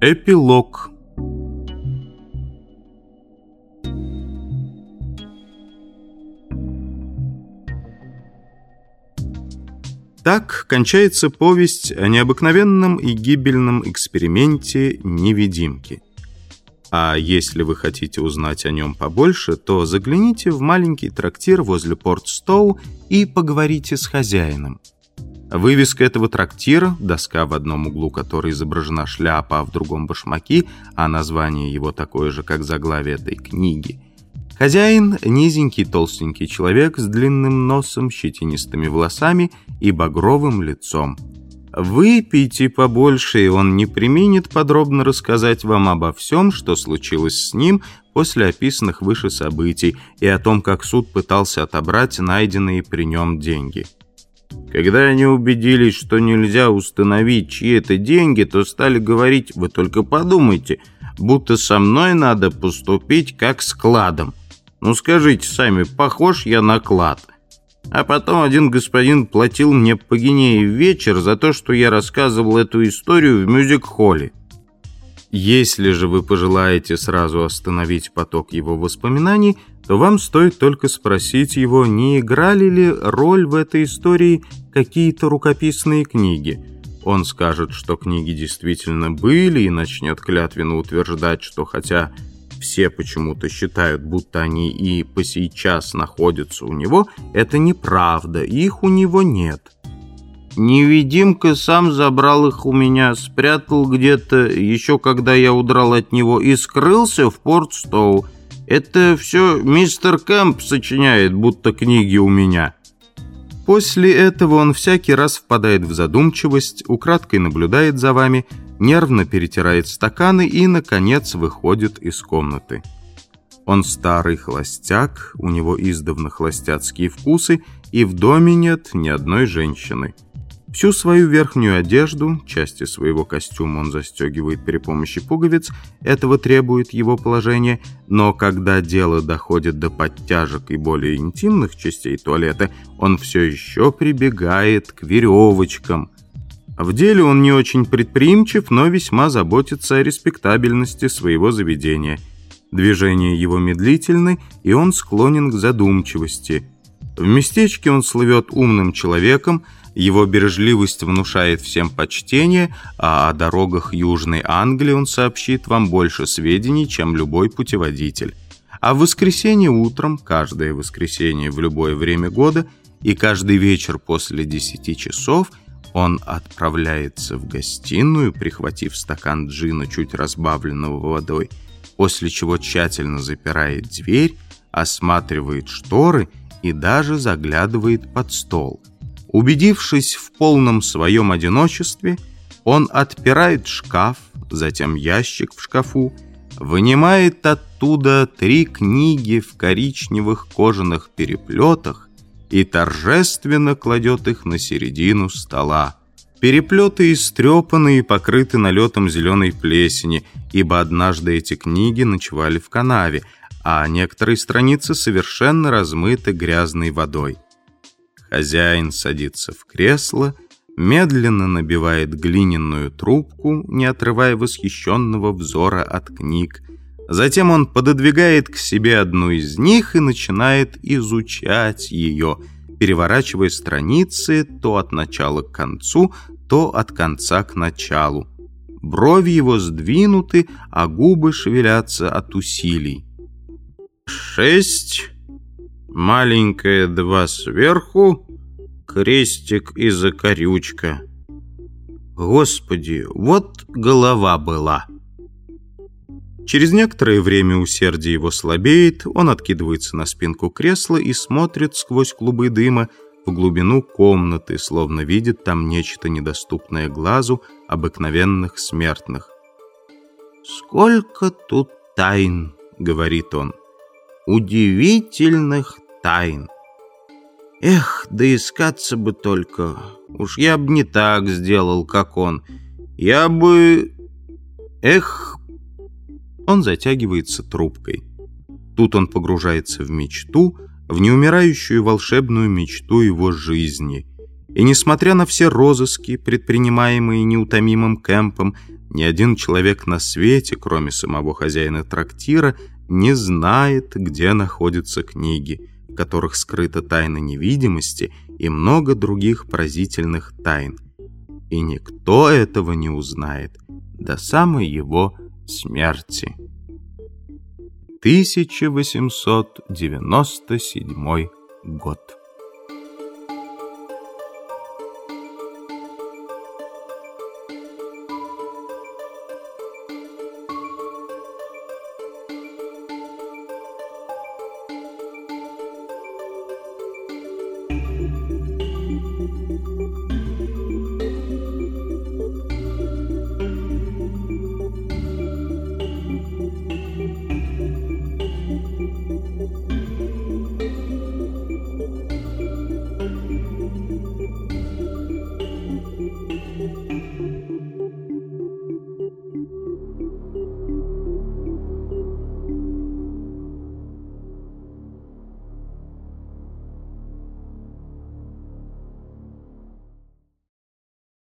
Эпилог Так кончается повесть о необыкновенном и гибельном эксперименте невидимки. А если вы хотите узнать о нем побольше, то загляните в маленький трактир возле Порт-Стоу и поговорите с хозяином. Вывеска этого трактира, доска в одном углу которой изображена шляпа, а в другом башмаки, а название его такое же, как заглавие этой книги – Хозяин – низенький толстенький человек с длинным носом, щетинистыми волосами и багровым лицом. Выпейте побольше, и он не применит подробно рассказать вам обо всем, что случилось с ним после описанных выше событий и о том, как суд пытался отобрать найденные при нем деньги. Когда они убедились, что нельзя установить, чьи это деньги, то стали говорить «Вы только подумайте», будто со мной надо поступить как с кладом. Ну скажите сами, похож я на клад? А потом один господин платил мне по гинее в вечер за то, что я рассказывал эту историю в мюзик-холле. Если же вы пожелаете сразу остановить поток его воспоминаний, то вам стоит только спросить его, не играли ли роль в этой истории какие-то рукописные книги. Он скажет, что книги действительно были и начнет клятвенно утверждать, что хотя все почему-то считают, будто они и по сейчас находятся у него, это неправда, их у него нет. Невидимка сам забрал их у меня, спрятал где-то, еще когда я удрал от него, и скрылся в Портстоу. Это все мистер Кэмп сочиняет, будто книги у меня. После этого он всякий раз впадает в задумчивость, украдкой наблюдает за вами – нервно перетирает стаканы и, наконец, выходит из комнаты. Он старый холостяк, у него издавна холостяцкие вкусы, и в доме нет ни одной женщины. Всю свою верхнюю одежду, части своего костюма он застегивает при помощи пуговиц, этого требует его положение, но когда дело доходит до подтяжек и более интимных частей туалета, он все еще прибегает к веревочкам, в деле он не очень предприимчив, но весьма заботится о респектабельности своего заведения. Движения его медлительны, и он склонен к задумчивости. В местечке он слывет умным человеком, его бережливость внушает всем почтение, а о дорогах Южной Англии он сообщит вам больше сведений, чем любой путеводитель. А в воскресенье утром, каждое воскресенье в любое время года и каждый вечер после 10 часов – он отправляется в гостиную, прихватив стакан джина, чуть разбавленного водой, после чего тщательно запирает дверь, осматривает шторы и даже заглядывает под стол. Убедившись в полном своем одиночестве, он отпирает шкаф, затем ящик в шкафу, вынимает оттуда три книги в коричневых кожаных переплетах и торжественно кладет их на середину стола. Переплеты истрепаны и покрыты налетом зеленой плесени, ибо однажды эти книги ночевали в канаве, а некоторые страницы совершенно размыты грязной водой. Хозяин садится в кресло, медленно набивает глиняную трубку, не отрывая восхищенного взора от книг, Затем он пододвигает к себе одну из них и начинает изучать ее, переворачивая страницы то от начала к концу, то от конца к началу. Брови его сдвинуты, а губы шевелятся от усилий. «Шесть, маленькая два сверху, крестик и закорючка. Господи, вот голова была!» Через некоторое время усердие его слабеет, он откидывается на спинку кресла и смотрит сквозь клубы дыма в глубину комнаты, словно видит там нечто недоступное глазу обыкновенных смертных. «Сколько тут тайн!» — говорит он. «Удивительных тайн!» Эх, да искаться бы только. Уж я бы не так сделал, как он. Я бы... Эх, он затягивается трубкой. Тут он погружается в мечту, в неумирающую волшебную мечту его жизни. И несмотря на все розыски, предпринимаемые неутомимым Кэмпом, Ни один человек на свете, кроме самого хозяина трактира, не знает, где находятся книги, в которых скрыта тайна невидимости и много других поразительных тайн. И никто этого не узнает до самой его смерти. 1897 год.